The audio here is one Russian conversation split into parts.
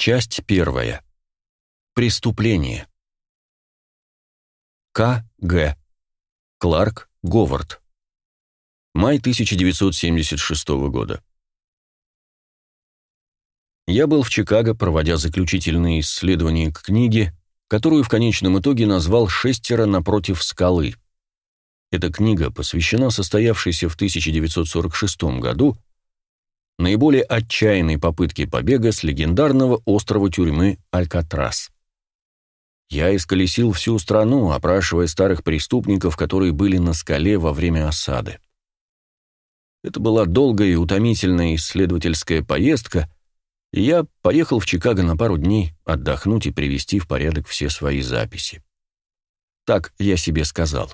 Часть первая. Преступление. К. Г. Кларк Говард. Май 1976 года. Я был в Чикаго, проводя заключительные исследования к книге, которую в конечном итоге назвал «Шестеро напротив скалы». Эта книга посвящена состоявшейся в 1946 году наиболее отчаянной попытке побега с легендарного острова тюрьмы Алькатрас. Я исколесил всю страну, опрашивая старых преступников, которые были на скале во время осады. Это была долгая и утомительная исследовательская поездка, и я поехал в Чикаго на пару дней отдохнуть и привести в порядок все свои записи. Так я себе сказал.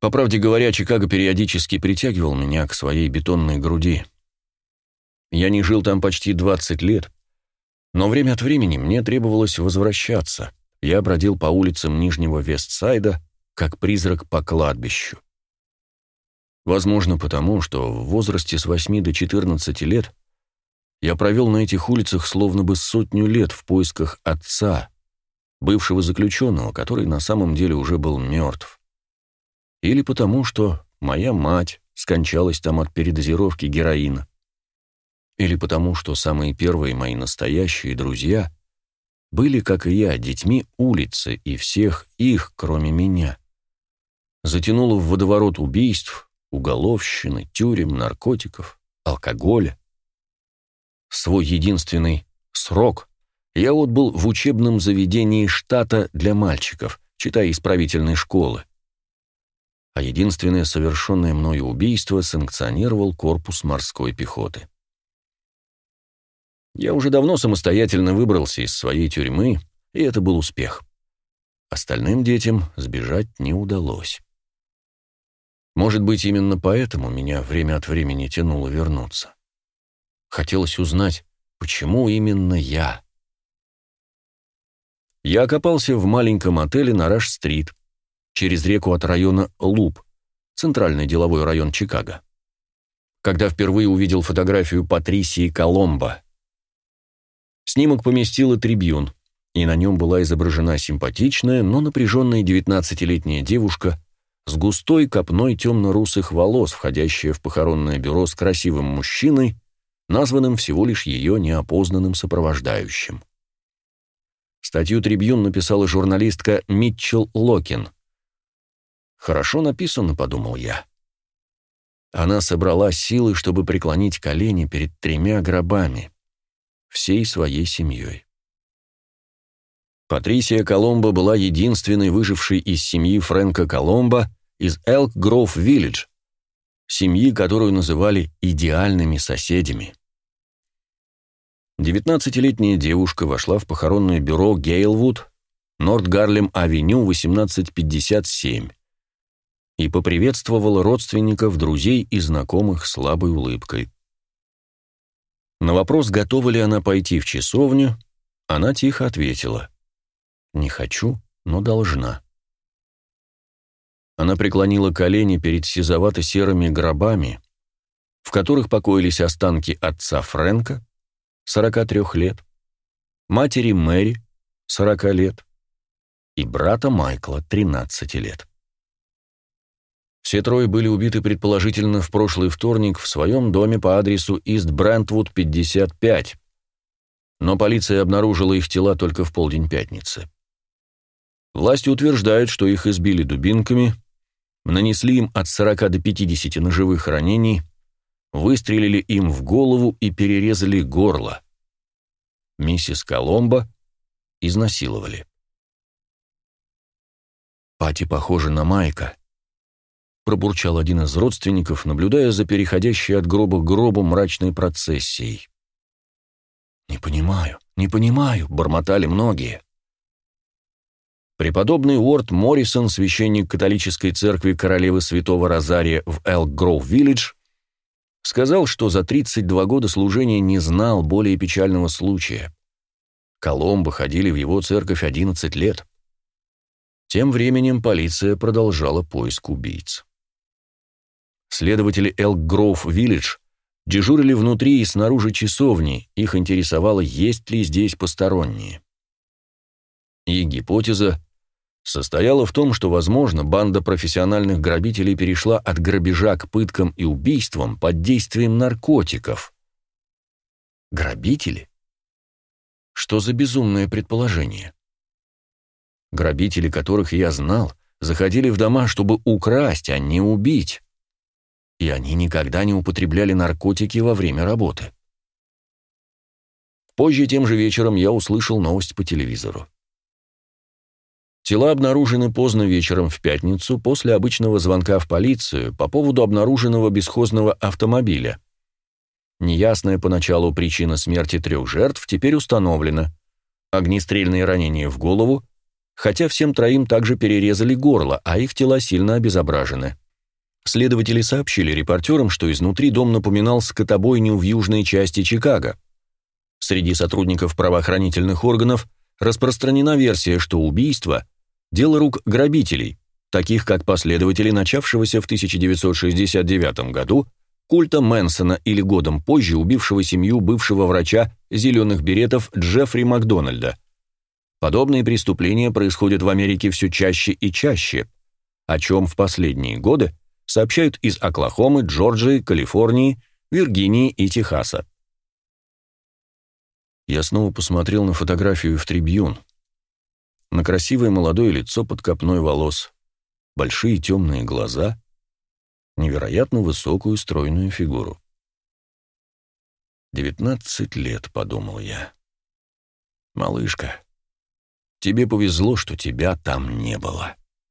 По правде говоря, Чикаго периодически притягивал меня к своей бетонной груди. Я не жил там почти 20 лет, но время от времени мне требовалось возвращаться. Я бродил по улицам Нижнего Вестсайда, как призрак по кладбищу. Возможно, потому, что в возрасте с 8 до 14 лет я провел на этих улицах словно бы сотню лет в поисках отца, бывшего заключенного, который на самом деле уже был мертв. Или потому, что моя мать скончалась там от передозировки героина или потому, что самые первые мои настоящие друзья были, как и я, детьми улицы и всех их, кроме меня. Затянуло в водоворот убийств, уголовщины, тюрем, наркотиков, алкоголя. Свой единственный срок я отбыл в учебном заведении штата для мальчиков, читая исправительной школы. А единственное совершенное мною убийство санкционировал корпус морской пехоты. Я уже давно самостоятельно выбрался из своей тюрьмы, и это был успех. Остальным детям сбежать не удалось. Может быть, именно поэтому меня время от времени тянуло вернуться. Хотелось узнать, почему именно я. Я окопался в маленьком отеле на Раш-стрит, через реку от района Луп, центральный деловой район Чикаго. Когда впервые увидел фотографию Патрисии Коломбо, Снимок поместила трибюн, и на нем была изображена симпатичная, но напряженная девятнадцатилетняя девушка с густой копной темно-русых волос, входящая в похоронное бюро с красивым мужчиной, названным всего лишь ее неопознанным сопровождающим. Статью «Трибьюн» написала журналистка Митчелл Локин. «Хорошо написано», — подумал я. Она собрала силы, чтобы преклонить колени перед тремя гробами всей своей семьей. Патрисия Коломбо была единственной выжившей из семьи Фрэнка Коломбо из Элк Гроув Виллидж, семьи, которую называли идеальными соседями. Девятнадцатилетняя девушка вошла в похоронное бюро Гейлвуд, Норт Гарлем Авеню, 1857, и поприветствовала родственников, друзей и знакомых слабой улыбкой. На вопрос, готова ли она пойти в часовню, она тихо ответила «Не хочу, но должна». Она преклонила колени перед сизовато-серыми гробами, в которых покоились останки отца Фрэнка, 43 лет, матери Мэри, 40 лет, и брата Майкла, 13 лет. Все трое были убиты предположительно в прошлый вторник в своем доме по адресу Ист Брентвуд, 55. Но полиция обнаружила их тела только в полдень пятницы. Власти утверждают, что их избили дубинками, нанесли им от 40 до 50 ножевых ранений, выстрелили им в голову и перерезали горло. Миссис Коломбо изнасиловали. Пати похожа на Майка пробурчал один из родственников, наблюдая за переходящей от гроба к гробу мрачной процессией. «Не понимаю, не понимаю», — бормотали многие. Преподобный Уорд Моррисон, священник католической церкви королевы святого Розария в Элк-Гроув-Виллидж, сказал, что за 32 года служения не знал более печального случая. Коломбо ходили в его церковь 11 лет. Тем временем полиция продолжала поиск убийц. Следователи Элк Гроув Виллидж дежурили внутри и снаружи часовни, их интересовало, есть ли здесь посторонние. И гипотеза состояла в том, что, возможно, банда профессиональных грабителей перешла от грабежа к пыткам и убийствам под действием наркотиков. Грабители? Что за безумное предположение? Грабители, которых я знал, заходили в дома, чтобы украсть, а не убить. И они никогда не употребляли наркотики во время работы. Позже тем же вечером я услышал новость по телевизору. Тела обнаружены поздно вечером в пятницу после обычного звонка в полицию по поводу обнаруженного бесхозного автомобиля. Неясная поначалу причина смерти трех жертв теперь установлена. Огнестрельные ранения в голову, хотя всем троим также перерезали горло, а их тела сильно обезображены. Следователи сообщили репортерам, что изнутри дом напоминал скотобойню в южной части Чикаго. Среди сотрудников правоохранительных органов распространена версия, что убийство – дело рук грабителей, таких как последователи начавшегося в 1969 году культа Мэнсона или годом позже убившего семью бывшего врача зеленых беретов Джеффри Макдональда. Подобные преступления происходят в Америке все чаще и чаще, о чем в последние годы сообщают из Оклахомы, Джорджии, Калифорнии, Виргинии и Техаса. Я снова посмотрел на фотографию в трибюн. На красивое молодое лицо под копной волос, большие темные глаза, невероятно высокую стройную фигуру. «Девятнадцать лет», — подумал я. «Малышка, тебе повезло, что тебя там не было».